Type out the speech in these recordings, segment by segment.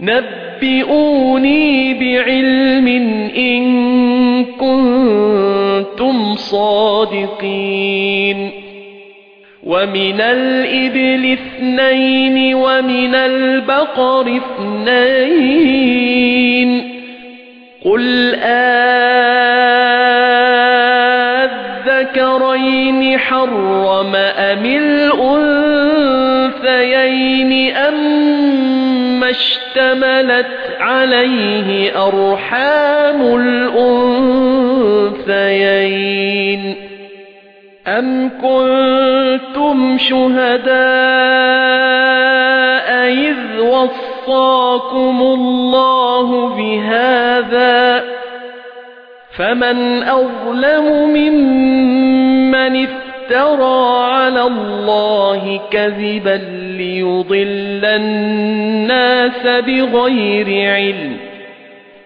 نبئوني بعلم إن كنتم صادقين. ومن الإبل اثنين ومن البقر اثنين. قل أذكرين حرم أم الأنثيين أم اشتملت عليه أرحام الأنثيين. أم كنتم شهداء إذ وصاكم الله بهذا؟ فمن أظلم ممن افترى على الله كذبا ليضل الناس بغير علم.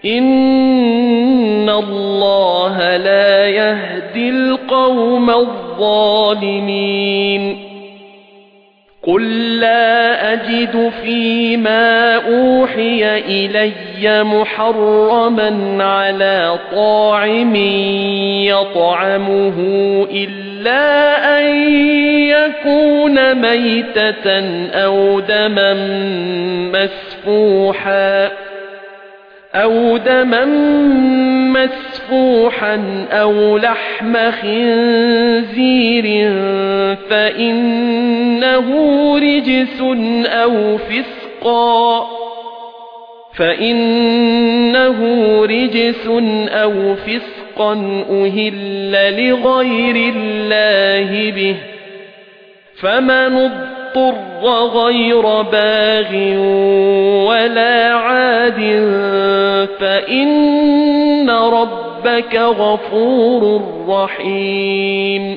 إن الله لا يهدي القوم الظالمين. قل لا أجد فيما أوحي إلي محرما على طاعم يطعمه إلا أن يكون ميتة أو دما مسفوحا أو دما مسفوحا أو لحم خنزير فإنه رجس أو فسقا فإنه رجس أو فسقا أهل لغير الله به فمن اضطر غير باغ ولا عاد فإن ربك غفور رحيم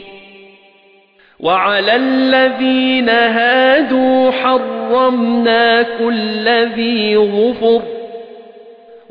وعلى الذين هادوا حرمنا كل ذي غفر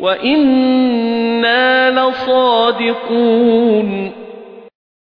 وإنا لصادقون